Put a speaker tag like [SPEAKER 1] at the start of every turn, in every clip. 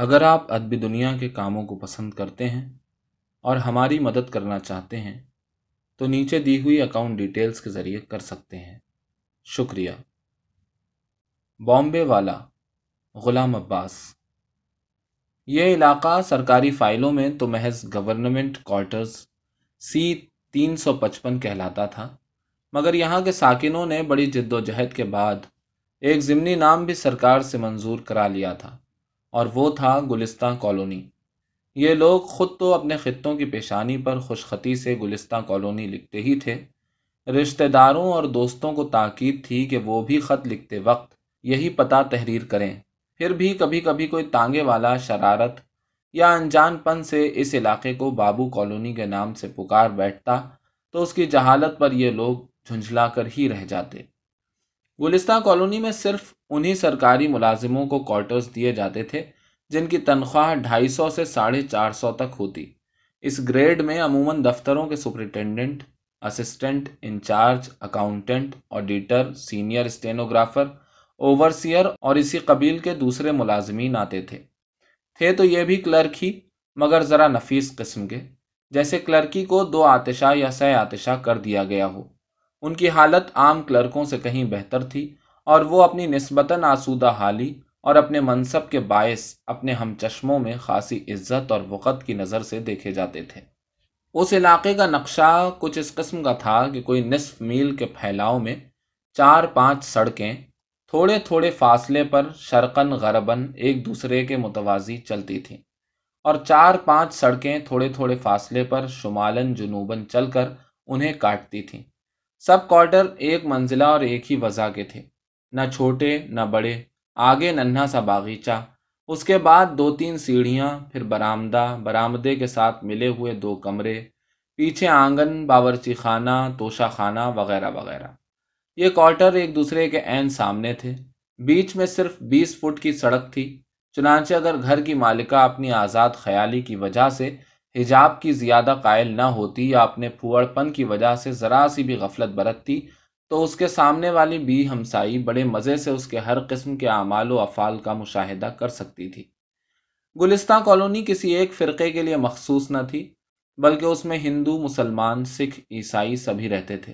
[SPEAKER 1] اگر آپ ادبی دنیا کے کاموں کو پسند کرتے ہیں اور ہماری مدد کرنا چاہتے ہیں، تو نیچے دی ہوئی اکاؤنٹ ڈیٹیلز کے ذریعے کر سکتے ہیں۔ شکریہ۔ بامبے والا، غلام عباس۔ یہ علاقہ سرکاری فائلوں میں تو محض گورنمنٹ کوارٹرز سی تین سو پچپن کہلاتا تھا، مگر یہاں کے ساکنوں نے بڑی جد و جہد کے بعد ایک ضمنی نام بھی سرکار سے منظور کرا لیا تھا۔ اور وہ تھا گلستہ کالونی۔ یہ لوگ خود تو اپنے خطوں کی پیشانی پر خوشخطی سے گلستہ کالونی لکھتے ہی تھے۔ رشتہ داروں اور دوستوں کو تاکید تھی کہ وہ بھی خط لکھتے وقت یہی پتہ تحریر کریں۔ پھر بھی کبھی کبھی کوئی تانگے والا، شرارت یا انجان پن سے اس علاقے کو بابو کالونی کے نام سے پکار بیٹھتا تو اس کی جہالت پر یہ لوگ جھنجھلا کر ہی رہ جاتے۔ گلستہ کالونی میں صرف انہی سرکاری ملازموں کو کوارٹرز دیے جاتے تھے جن کی تنخواہ ڈھائی سو سے ساڑھے چار سو تک ہوتی۔ اس گریڈ میں عموماً دفتروں کے superintendent assistant incharge accountant auditor senior stenographer overseer اور اسی قبیل کے دوسرے ملازمین آتے تھے۔ تھے تو یہ بھی کلرک ہی، مگر ذرا نفیس قسم کے، جیسے کلرکی کو دو آتشہ یا سہ آتشہ کر دیا گیا ہو۔ ان کی حالت عام کلرکوں سے کہیں بہتر تھی اور وہ اپنی نسبتاً آسودہ حالی اور اپنے منصب کے باعث اپنے ہم چشموں میں خاصی عزت اور وقت کی نظر سے دیکھے جاتے تھے۔ اس علاقے کا نقشہ کچھ اس قسم کا تھا کہ کوئی نصف میل کے پھیلاؤ میں چار پانچ سڑکیں تھوڑے تھوڑے فاصلے پر شرقن غربن ایک دوسرے کے متوازی چلتی تھیں اور چار پانچ سڑکیں تھوڑے تھوڑے فاصلے پر شمالن جنوبن چل کر انہیں کاٹتی تھیں۔ سب کوارٹر ایک منزلہ اور ایک ہی وضع کے تھے۔ نہ چھوٹے، نہ بڑے، آگے ننھا سا باغیچہ۔ اس کے بعد دو تین سیڑھیاں، پھر برآمدہ، برآمدے کے ساتھ ملے ہوئے دو کمرے، پیچھے آنگن، باورچی خانہ، توشہ خانہ، وغیرہ وغیرہ۔ یہ کوارٹر ایک دوسرے کے عین سامنے تھے۔ بیچ میں صرف بیس فٹ کی سڑک تھی۔ چنانچہ اگر گھر کی مالکہ اپنی آزاد خیالی کی وجہ سے حجاب کی زیادہ قائل نہ ہوتی یا اپنے پھوڑ پن کی وجہ سے ذرا سی بھی غفلت برتتی، تو اس کے سامنے والی بی ہمسائی بڑے مزے سے اس کے ہر قسم کے اعمال و افعال کا مشاہدہ کر سکتی تھی۔ گلستہ کالونی کسی ایک فرقے کے لیے مخصوص نہ تھی، بلکہ اس میں ہندو، مسلمان، سکھ، عیسائی سبھی رہتے تھے۔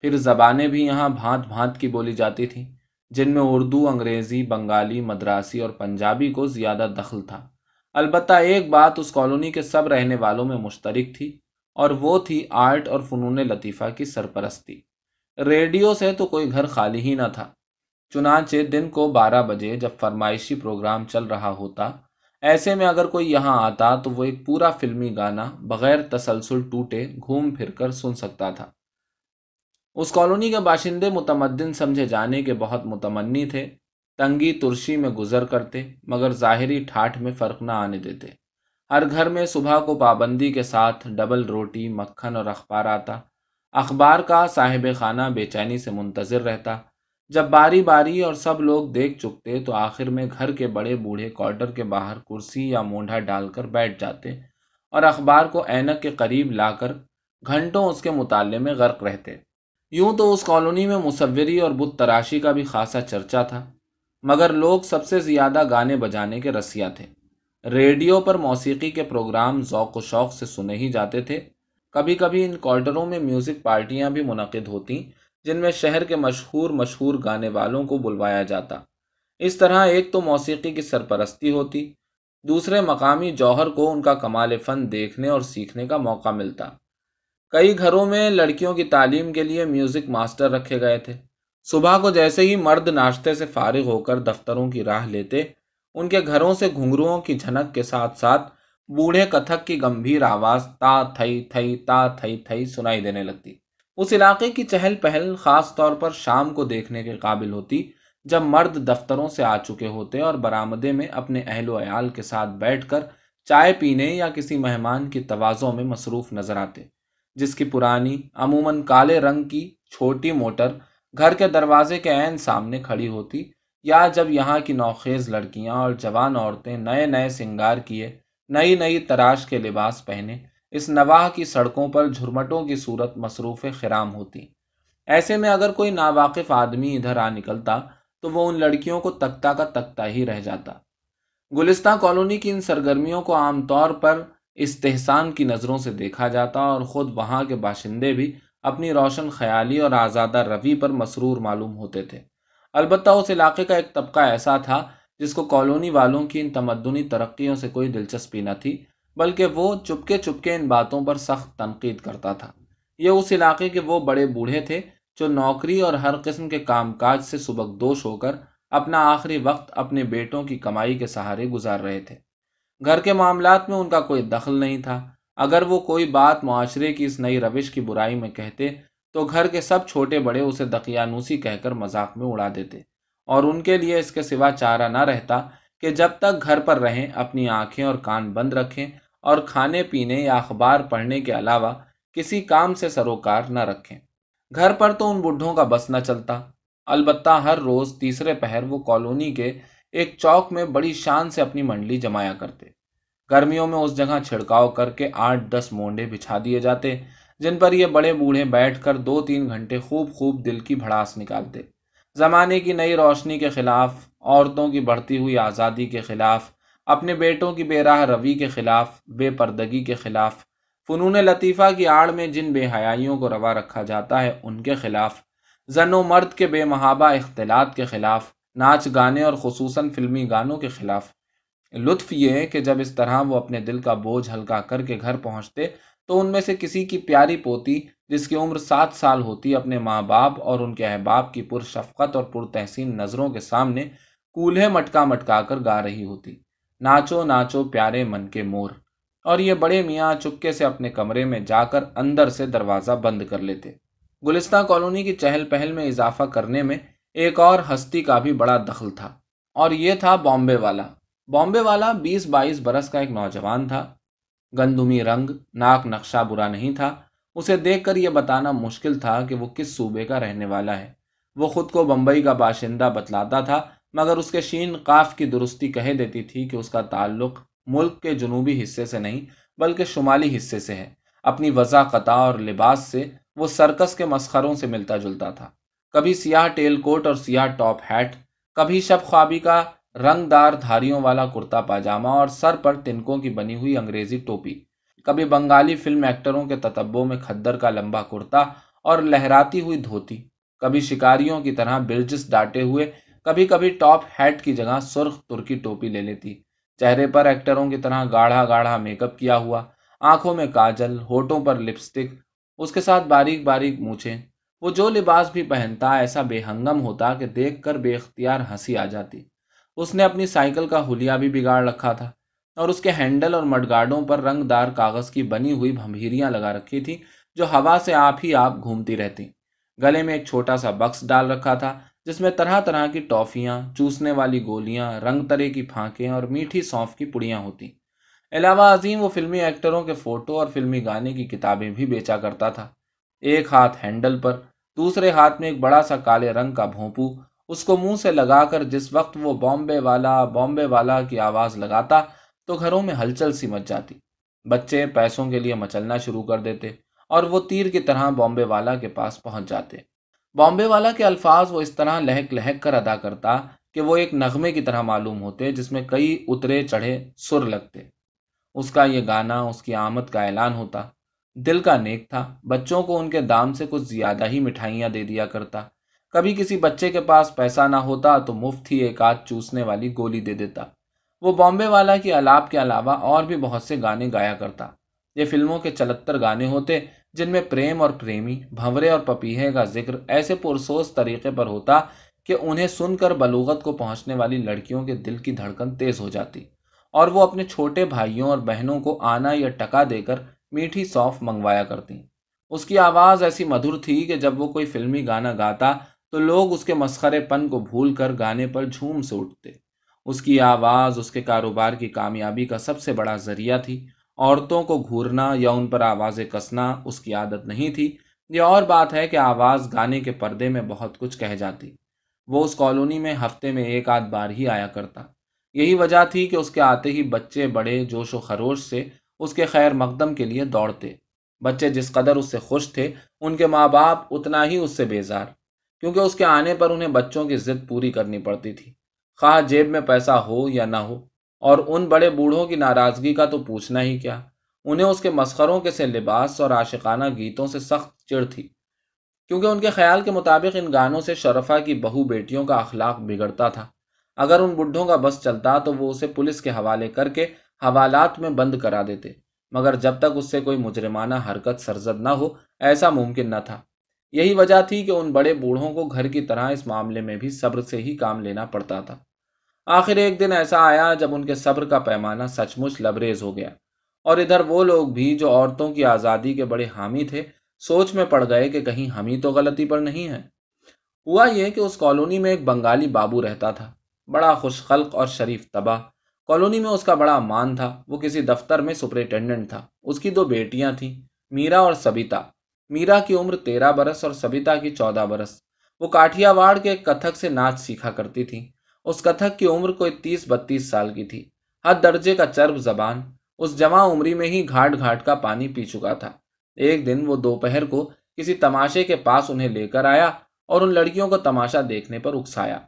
[SPEAKER 1] پھر زبانیں بھی یہاں بھانت بھانت کی بولی جاتی تھیں، جن میں اردو، انگریزی، بنگالی، مدراسی اور پنجابی کو زیادہ دخل تھا۔ البتہ ایک بات اس کالونی کے سب رہنے والوں میں مشترک تھی اور وہ تھی آرٹ اور فنون لطیفہ کی سرپرستی۔ ریڈیو سے تو کوئی گھر خالی ہی نہ تھا۔ چنانچہ دن کو بارہ بجے جب فرمائشی پروگرام چل رہا ہوتا، ایسے میں اگر کوئی یہاں آتا تو وہ ایک پورا فلمی گانا بغیر تسلسل ٹوٹے گھوم پھر کر سن سکتا تھا۔ اس کالونی کے باشندے متمدن سمجھے جانے کے بہت متمنی تھے۔ تنگی ترشی میں گزر کرتے، مگر ظاہری ٹھاٹھ میں فرق نہ آنے دیتے۔ ہر گھر میں صبح کو پابندی کے ساتھ ڈبل روٹی، مکھن اور اخبار آتا۔ اخبار کا صاحب خانہ بے چینی سے منتظر رہتا۔ جب باری باری اور سب لوگ دیکھ چکتے تو آخر میں گھر کے بڑے بوڑھے کوارٹر کے باہر کرسی یا مونڈھا ڈال کر بیٹھ جاتے اور اخبار کو اینک کے قریب لا کر گھنٹوں اس کے مطالعے میں غرق رہتے۔ یوں تو اس کالونی میں مصوری اور بت تراشی کا بھی خاصا چرچا تھا۔ مگر لوگ سب سے زیادہ گانے بجانے کے رسیا تھے۔ ریڈیو پر موسیقی کے پروگرام ذوق و شوق سے سنے ہی جاتے تھے۔ کبھی کبھی ان کوارٹروں میں میوزک پارٹیاں بھی منعقد ہوتی جن میں شہر کے مشہور مشہور گانے والوں کو بلوایا جاتا۔ اس طرح ایک تو موسیقی کی سرپرستی ہوتی، دوسرے مقامی جوہر کو ان کا کمال فن دیکھنے اور سیکھنے کا موقع ملتا۔ کئی گھروں میں لڑکیوں کی تعلیم کے لیے میوزک ماسٹر رکھے گئے تھے۔ صبح کو جیسے ہی مرد ناشتے سے فارغ ہو کر دفتروں کی راہ لیتے، ان کے گھروں سے گھنگروؤں کی جھنک کے ساتھ ساتھ بوڑھے کتھک کی گمبھیر آواز تا تھئی تھئی تا تھئی تھئی سنائی دینے لگتی۔ اس علاقے کی چہل پہل خاص طور پر شام کو دیکھنے کے قابل ہوتی، جب مرد دفتروں سے آ چکے ہوتے اور برآمدے میں اپنے اہل و عیال کے ساتھ بیٹھ کر چائے پینے یا کسی مہمان کی توازوں میں مصروف نظر آتے، جس کی پرانی، عموماً کالے رنگ کی، چھوٹی موٹر گھر کے دروازے کے عین سامنے کھڑی ہوتی، یا جب یہاں کی نوخیز لڑکیاں اور جوان عورتیں نئے نئے سنگار کیے، نئی نئی تراش کے لباس پہنے، اس نواح کی سڑکوں پر جھرمٹوں کی صورت مصروف خرام ہوتی۔ ایسے میں اگر کوئی ناواقف آدمی ادھر آ نکلتا، تو وہ ان لڑکیوں کو تختہ کا تختہ ہی رہ جاتا۔ گلستہ کالونی کی ان سرگرمیوں کو عام طور پر استحسان کی نظروں سے دیکھا جاتا اور خود وہاں کے باشندے بھی اپنی روشن خیالی اور آزادہ روی پر مسرور معلوم ہوتے تھے۔ البتہ اس علاقے کا ایک طبقہ ایسا تھا جس کو کالونی والوں کی ان تمدنی ترقیوں سے کوئی دلچسپی نہ تھی، بلکہ وہ چپکے چپکے ان باتوں پر سخت تنقید کرتا تھا۔ یہ اس علاقے کے وہ بڑے بوڑھے تھے جو نوکری اور ہر قسم کے کام کاج سے سبکدوش ہو کر اپنا آخری وقت اپنے بیٹوں کی کمائی کے سہارے گزار رہے تھے۔ گھر کے معاملات میں ان کا کوئی دخل نہیں تھا۔ اگر وہ کوئی بات معاشرے کی اس نئی روش کی برائی میں کہتے، تو گھر کے سب چھوٹے بڑے اسے دقیانوسی کہہ کر مذاق میں اڑا دیتے۔ اور ان کے لیے اس کے سوا چارہ نہ رہتا کہ جب تک گھر پر رہیں، اپنی آنکھیں اور کان بند رکھیں اور کھانے پینے یا اخبار پڑھنے کے علاوہ کسی کام سے سروکار نہ رکھیں۔ گھر پر تو ان بڈھوں کا بس نہ چلتا۔ البتہ ہر روز تیسرے پہر وہ کالونی کے ایک چوک میں بڑی شان سے اپنی منڈلی جمایا کرتے۔ گرمیوں میں اس جگہ چھڑکاؤ کر کے آٹھ دس مونڈے بچھا دیے جاتے، جن پر یہ بڑے بوڑھے بیٹھ کر دو تین گھنٹے خوب خوب دل کی بھڑاس نکالتے۔ زمانے کی نئی روشنی کے خلاف، عورتوں کی بڑھتی ہوئی آزادی کے خلاف، اپنے بیٹوں کی بے راہ روی کے خلاف، بے پردگی کے خلاف، فنون لطیفہ کی آڑ میں جن بے حیائیوں کو روا رکھا جاتا ہے، ان کے خلاف، زن و مرد کے بے محابہ اختلاط کے خلاف، ناچ گانے اور خصوصاً فلمی گانوں کے خلاف۔ لطف یہ ہے کہ جب اس طرح وہ اپنے دل کا بوجھ ہلکا کر کے گھر پہنچتے، تو ان میں سے کسی کی پیاری پوتی، جس کی عمر سات سال ہوتی، اپنے ماں باپ اور ان کے احباب کی پر شفقت اور پر تحسین نظروں کے سامنے کولہے مٹکا مٹکا کر گا رہی ہوتی۔ ناچو ناچو پیارے من کے مور۔ اور یہ بڑے میاں چپکے سے اپنے کمرے میں جا کر اندر سے دروازہ بند کر لیتے۔ گلستہ کالونی کی چہل پہل میں اضافہ کرنے میں ایک اور ہستی کا بھی بڑا دخل تھا۔ اور یہ تھا بامبے والا۔ بامبے والا بیس بائیس برس کا ایک نوجوان تھا۔ گندمی رنگ، ناک نقشہ برا نہیں تھا۔ اسے دیکھ کر یہ بتانا مشکل تھا کہ وہ کس صوبے کا رہنے والا ہے۔ وہ خود کو بمبئی کا باشندہ بتلاتا تھا، مگر اس کے شین قاف کی درستی کہہ دیتی تھی کہ اس کا تعلق ملک کے جنوبی حصے سے نہیں، بلکہ شمالی حصے سے ہے۔ اپنی وضاح قطع اور لباس سے وہ سرکس کے مسخروں سے ملتا جلتا تھا۔ کبھی سیاہ ٹیل کوٹ اور سیاہ ٹاپ ہیٹ، کبھی شب خوابی کا رنگ دار دھاریوں والا کرتا پاجامہ اور سر پر تنکوں کی بنی ہوئی انگریزی ٹوپی۔ کبھی بنگالی فلم ایکٹروں کے تتبوں میں کھدر کا لمبا کرتا اور لہراتی ہوئی دھوتی۔ کبھی شکاریوں کی طرح برجس ڈاٹے ہوئے کبھی کبھی ٹاپ ہیٹ کی جگہ سرخ ترکی ٹوپی لے لیتی۔ چہرے پر ایکٹروں کی طرح گاڑھا گاڑھا میک اپ کیا ہوا۔ آنکھوں میں کاجل، ہوٹوں پر لپسٹک، اس کے ساتھ باریک باریک مونچھیں۔ وہ جو لباس بھی پہنتا، ایسا بے ہنگم ہوتا کہ دیکھ کر بے اختیار ہنسی آ جاتی۔ اس نے اپنی سائیکل کا ہولیا بھی بگاڑ رکھا تھا اور اس کے ہینڈل اور مڈ گارڈوں پر رنگ دار کاغذ کی بنی ہوئی بھمبیریاں لگا رکھی تھی جو ہوا سے آپ ہی آپ گھومتی رہتی۔ گلے میں ایک چھوٹا سا بکس ڈال رکھا تھا جس میں طرح طرح کی ٹافیاں، چوسنے والی گولیاں، رنگ ترے کی پھانکیں اور میٹھی سونف کی پڑیاں ہوتی۔ علاوہ عظیم وہ فلمی ایکٹروں کے فوٹو اور فلمی گانے کی کتابیں بھی بیچا کرتا تھا۔ ایک ہاتھ ہینڈل پر، دوسرے ہاتھ میں ایک بڑا سا کالے رنگ کا بھونپو اس کو منہ سے لگا کر جس وقت وہ بامبے والا بامبے والا کی آواز لگاتا تو گھروں میں ہلچل سی مچ جاتی۔ بچے پیسوں کے لیے مچلنا شروع کر دیتے اور وہ تیر کی طرح بامبے والا کے پاس پہنچ جاتے۔ بامبے والا کے الفاظ وہ اس طرح لہک لہک کر ادا کرتا کہ وہ ایک نغمے کی طرح معلوم ہوتے جس میں کئی اترے چڑھے سر لگتے۔ اس کا یہ گانا، اس کی آمد کا اعلان ہوتا۔ دل کا نیک تھا، بچوں کو ان کے دام سے کچھ زیادہ ہی مٹھائیاں دے دیا کرتا۔ کبھی کسی بچے کے پاس پیسہ نہ ہوتا تو مفت ہی ایک آدھ چوسنے والی گولی دے دیتا۔ وہ بامبے والا کی الاپ کے علاوہ اور بھی بہت سے گانے گایا کرتا۔ یہ فلموں کے چلتر گانے ہوتے جن میں پریم اور پریمی، بھنورے اور پپیہے کا ذکر ایسے پرسوس طریقے پر ہوتا کہ انہیں سن کر بلوغت کو پہنچنے والی لڑکیوں کے دل کی دھڑکن تیز ہو جاتی اور وہ اپنے چھوٹے بھائیوں اور بہنوں کو آنا یا ٹکا دے کر میٹھی سونف منگوایا کرتی۔ اس کی آواز ایسی مدھر تھی کہ جب وہ کوئی فلمی گانا گاتا تو لوگ اس کے مسخرے پن کو بھول کر گانے پر جھوم سے اٹھتے۔ اس کی آواز، اس کے کاروبار کی کامیابی کا سب سے بڑا ذریعہ تھی۔ عورتوں کو گھورنا یا ان پر آوازیں کسنا اس کی عادت نہیں تھی۔ یہ اور بات ہے کہ آواز گانے کے پردے میں بہت کچھ کہہ جاتی۔ وہ اس کالونی میں ہفتے میں ایک آدھ بار ہی آیا کرتا۔ یہی وجہ تھی کہ اس کے آتے ہی بچے بڑے جوش و خروش سے اس کے خیر مقدم کے لیے دوڑتے۔ بچے جس قدر اس سے خوش تھے، ان کے ماں باپ اتنا ہی اس سے بیزار۔ کیونکہ اس کے آنے پر انہیں بچوں کی ضد پوری کرنی پڑتی تھی۔ خواہ جیب میں پیسہ ہو یا نہ ہو، اور ان بڑے بوڑھوں کی ناراضگی کا تو پوچھنا ہی کیا۔ انہیں اس کے مسخروں کے سے لباس اور عاشقانہ گیتوں سے سخت چڑ تھی۔ کیونکہ ان کے خیال کے مطابق ان گانوں سے شرفا کی بہو بیٹیوں کا اخلاق بگڑتا تھا۔ اگر ان بڈھوں کا بس چلتا تو وہ اسے پولیس کے حوالے کر کے حوالات میں بند کرا دیتے۔ مگر جب تک اس سے کوئی مجرمانہ حرکت سرزد نہ ہو، ایسا ممکن نہ تھا۔ یہی وجہ تھی کہ ان بڑے بوڑھوں کو گھر کی طرح اس معاملے میں بھی صبر سے ہی کام لینا پڑتا تھا۔ آخر ایک دن ایسا آیا جب ان کے صبر کا پیمانہ سچ مچ لبریز ہو گیا اور ادھر وہ لوگ بھی جو عورتوں کی آزادی کے بڑے حامی تھے، سوچ میں پڑ گئے کہ کہیں ہم ہی تو غلطی پر نہیں ہیں۔ ہوا یہ کہ اس کالونی میں ایک بنگالی بابو رہتا تھا۔ بڑا خوش خلق اور شریف تباہ۔ کالونی میں اس کا بڑا مان تھا۔ وہ کسی دفتر میں سپرنٹینڈنٹ تھا۔ اس کی دو بیٹیاں تھیں، میرا اور سبیتا۔ میرا کی عمر تیرہ برس اور سبیتا کی چودہ برس۔ وہ کاٹیا واڑ کے کتھک سے ناچ سیکھا کرتی تھی۔ اس کتھک کی عمر کوئی تیس بتیس سال کی تھی۔ ہر درجے کا چرب زبان۔ اس جمع عمری میں ہی گھاٹ گھاٹ کا پانی پی چکا تھا۔ ایک دن وہ دوپہر کو کسی تماشے کے پاس انہیں لے کر آیا اور ان لڑکیوں کو تماشا دیکھنے پر اکسایا۔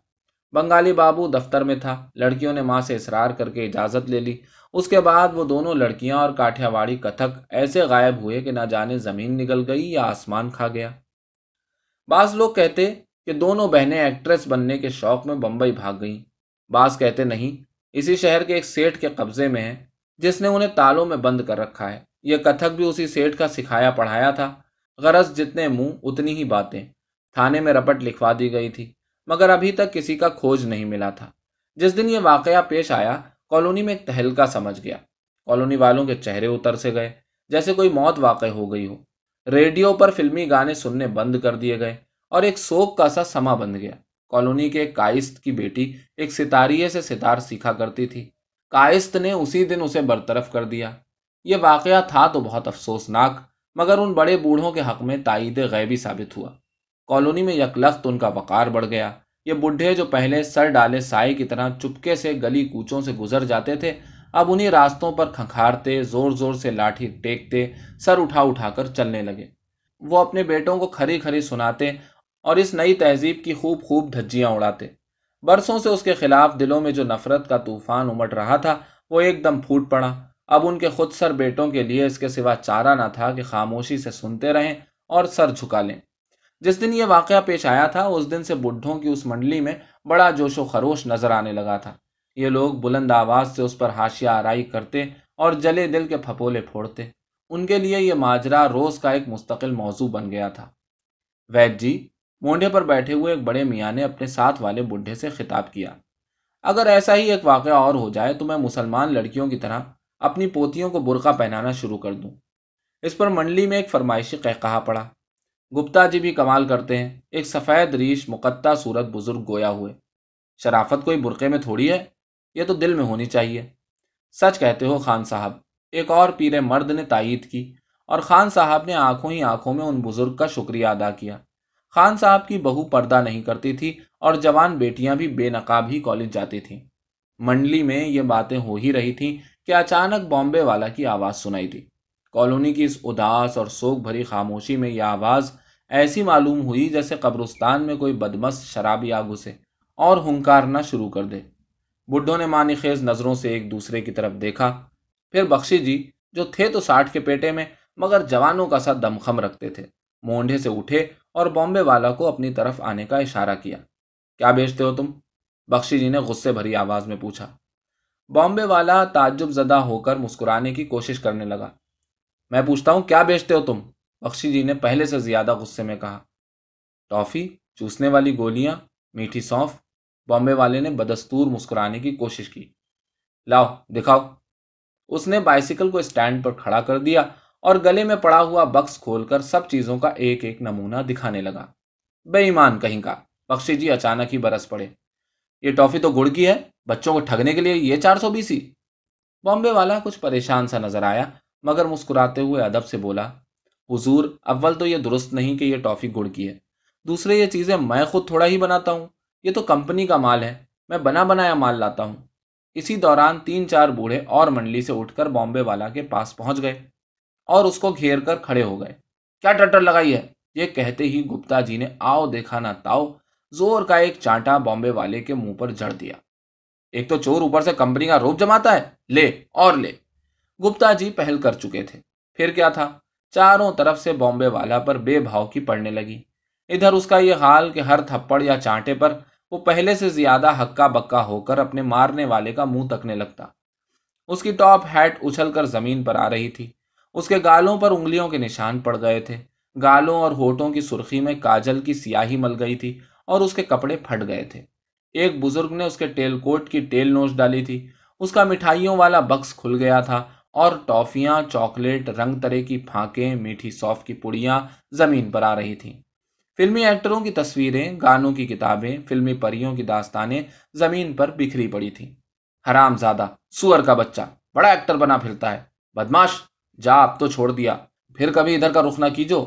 [SPEAKER 1] بنگالی بابو دفتر میں تھا۔ لڑکیوں نے ماں سے اصرار کر کے اجازت لے لی۔ اس کے بعد وہ دونوں لڑکیاں اور کاٹیا واڑی کتھک ایسے غائب ہوئے کہ نہ جانے زمین نکل گئی یا آسمان کھا گیا۔ بعض لوگ کہتے کہ دونوں بہنیں ایکٹریس بننے کے شوق میں بمبئی بھاگ گئیں۔ بعض کہتے نہیں، اسی شہر کے ایک سیٹ کے قبضے میں ہے جس نے انہیں تالوں میں بند کر رکھا ہے۔ یہ کتھک بھی اسی سیٹ کا سکھایا پڑھایا تھا۔ غرض جتنے منہ، اتنی ہی باتیں۔ تھانے میں رپٹ لکھوا دی گئی تھی۔ مگر ابھی تک کسی کا کھوج نہیں ملا تھا۔ جس دن یہ واقعہ پیش آیا، کالونی میں ایک تہلکا سمجھ گیا۔ کالونی والوں کے چہرے اتر سے گئے، جیسے کوئی موت واقع ہو گئی ہو۔ ریڈیو پر فلمی گانے سننے بند کر دیے گئے اور ایک سوک کا سا سما بند گیا۔ کالونی کے کائست کی بیٹی ایک ستاریے سے ستار سیکھا کرتی تھی۔ کائست نے اسی دن اسے برطرف کر دیا۔ یہ واقعہ تھا تو بہت افسوسناک، مگر ان بڑے بوڑھوں کے حق میں تائید غیبی ثابت ہوا۔ کالونی میں یکلخت ان کا وقار بڑھ گیا۔ یہ بڈھے جو پہلے سر ڈالے سائے کی طرح چپکے سے گلی کوچوں سے گزر جاتے تھے، اب انہیں راستوں پر کھنکھارتے، زور زور سے لاٹھی ٹیکتے، سر اٹھا اٹھا کر چلنے لگے۔ وہ اپنے بیٹوں کو کھری کھری سناتے اور اس نئی تہذیب کی خوب خوب دھجیاں اڑاتے۔ برسوں سے اس کے خلاف دلوں میں جو نفرت کا طوفان امٹ رہا تھا، وہ ایک دم پھوٹ پڑا۔ اب ان کے خود سر بیٹوں کے لیے اس کے سوا چارہ نہ تھا کہ خاموشی سے سنتے رہیں اور سر جھکا لیں۔ جس دن یہ واقعہ پیش آیا تھا، اس دن سے بڈھوں کی اس منڈلی میں بڑا جوش و خروش نظر آنے لگا تھا۔ یہ لوگ بلند آواز سے اس پر ہاشیا آرائی کرتے اور جلے دل کے پھپولے پھوڑتے۔ ان کے لیے یہ ماجرا روز کا ایک مستقل موضوع بن گیا تھا۔ وید جی مونڈے پر بیٹھے ہوئے ایک بڑے میاں نے اپنے ساتھ والے بڈھے سے خطاب کیا۔ اگر ایسا ہی ایک واقعہ اور ہو جائے تو میں مسلمان لڑکیوں کی طرح اپنی پوتیوں کو برقع پہنانا شروع کر دوں۔ اس پر منڈلی میں ایک فرمائشی کہا پڑا۔ گپتا جی بھی کمال کرتے ہیں۔ ایک سفید ریش مقطع صورت بزرگ گویا ہوئے۔ شرافت کوئی برقعے میں تھوڑی ہے؟ یہ تو دل میں ہونی چاہیے۔ سچ کہتے ہو خان صاحب، ایک اور پیرے مرد نے تائید کی اور خان صاحب نے آنکھوں ہی آنکھوں میں ان بزرگ کا شکریہ ادا کیا۔ خان صاحب کی بہو پردہ نہیں کرتی تھی اور جوان بیٹیاں بھی بے نقاب ہی کالج جاتی تھیں۔ منڈلی میں یہ باتیں ہو ہی رہی تھیں کہ اچانک بامبے والا کی آواز سنائی تھی کالونی کی اس اداس اور سوک بھری خاموشی میں یہ آواز ایسی معلوم ہوئی جیسے قبرستان میں کوئی بدمس شرابی آگ اسے اور ہنکارنا شروع کر دے۔ بڈھوں نے مانی خیز نظروں سے ایک دوسرے کی طرف دیکھا۔ پھر بخشی جی جو تھے تو ساٹھ کے پیٹے میں، مگر جوانوں کا سا دمخم رکھتے تھے۔ مونڈے سے اٹھے اور بامبے والا کو اپنی طرف آنے کا اشارہ کیا۔ کیا بیچتے ہو تم؟ بخشی جی نے غصے بھری آواز میں پوچھا۔ بامبے والا تعجب زدہ ہو کر مسکرانے کی کوشش کرنے لگا۔ میں پوچھتا ہوں، کیا بیچتے ہو تم؟ بخشی جی نے پہلے سے زیادہ غصے میں کہا، ٹافی، چوسنے والی گولیاں، میٹھی سونف، بامبے والے نے بدستور مسکرانے کی کوشش کی۔ لاؤ، دکھاؤ۔ اس نے بائسیکل کو اسٹینڈ پر کھڑا کر دیا اور گلے میں پڑا ہوا بکس کھول کر سب چیزوں کا ایک ایک نمونہ دکھانے لگا۔ بے ایمان کہیں کا۔ بخشی جی اچانک ہی برس پڑے۔ یہ ٹافی تو گڑ کی ہے، بچوں کو ٹھگنے کے لیے یہ چار سو بیسی۔ بامبے والا کچھ پریشان سا نظر آیا۔ مگر مسکراتے ہوئے ادب سے بولا، حضور، اول تو یہ درست نہیں کہ یہ ٹافی گڑ کی ہے۔ دوسرے، یہ چیزیں میں خود تھوڑا ہی بناتا ہوں۔ یہ تو کمپنی کا مال ہے۔ میں بنا بنایا مال لاتا ہوں۔ اسی دوران تین چار بوڑھے اور منڈلی سے اٹھ کر بامبے والا کے پاس پہنچ گئے اور اس کو گھیر کر کھڑے ہو گئے۔ کیا ٹٹر لگائی ہے؟ یہ کہتے ہی گپتا جی نے آؤ دیکھا نہ تاؤ زور کا ایک چانٹا بامبے والے کے منہ پر جڑ دیا۔ ایک تو چور اوپر سے کمپنی کا روپ جماتا ہے۔ لے اور لے۔ گپتا جی پہل کر چکے تھے۔ پھر کیا تھا؟ چاروں طرف سے بامبے والا پر بے بھاؤ کی پڑنے لگی۔ ادھر اس کا یہ حال کہ ہر تھپڑ یا چانٹے پر وہ پہلے سے زیادہ ہکا بکا ہو کر اپنے مارنے والے کا منہ تکنے لگتا۔ اس کی ٹاپ ہیٹ اچھل کر زمین پر آ رہی تھی۔ اس کے گالوں پر انگلیوں کے نشان پڑ گئے تھے۔ گالوں اور ہوٹوں کی سرخی میں کاجل کی سیاہی مل گئی تھی اور اس کے کپڑے پھٹ گئے تھے۔ ایک بزرگ نے اس کے ٹیل کوٹ کی ٹیل نوچ ڈالی تھی۔ اس کا مٹھائیوں والا بکس کھل گیا تھا۔ اور ٹافیاں، چاکلیٹ، رنگ طرح کی پھانکیں، میٹھی سوف کی پڑیاں زمین پر آ رہی تھیں۔ فلمی ایکٹروں کی تصویریں، گانوں کی کتابیں، فلمی پریوں کی داستانیں زمین پر بکھری پڑی تھیں۔ حرام زادہ سور کا بچہ، بڑا ایکٹر بنا پھرتا ہے۔ بدماش، جا، اب تو چھوڑ دیا۔ پھر کبھی ادھر کا رخ نہ کیجو۔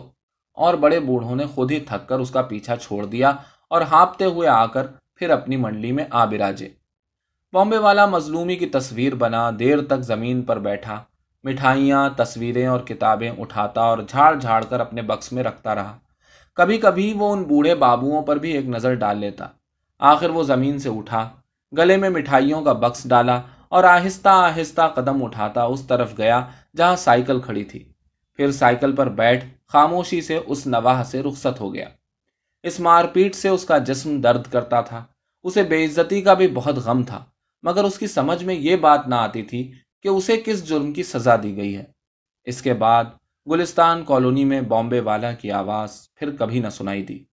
[SPEAKER 1] اور بڑے بوڑھوں نے خود ہی تھک کر اس کا پیچھا چھوڑ دیا اور ہانپتے ہوئے آ کر پھر اپنی منڈلی میں آ براجے بامبے والا مظلومی کی تصویر بنا، دیر تک زمین پر بیٹھا، مٹھائیاں، تصویریں اور کتابیں اٹھاتا اور جھاڑ جھاڑ کر اپنے بکس میں رکھتا رہا۔ کبھی کبھی وہ ان بوڑھے بابوؤں پر بھی ایک نظر ڈال لیتا۔ آخر وہ زمین سے اٹھا، گلے میں مٹھائیوں کا بکس ڈالا اور آہستہ آہستہ قدم اٹھاتا اس طرف گیا جہاں سائیکل کھڑی تھی۔ پھر سائیکل پر بیٹھ خاموشی سے اس نواح سے رخصت ہو گیا۔ اس مار پیٹ سے اس کا جسم درد کرتا تھا۔ اسے بے عزتی کا بھی بہت غم تھا۔ مگر اس کی سمجھ میں یہ بات نہ آتی تھی کہ اسے کس جرم کی سزا دی گئی ہے۔ اس کے بعد گلستان کالونی میں بامبے والا کی آواز پھر کبھی نہ سنائی دی۔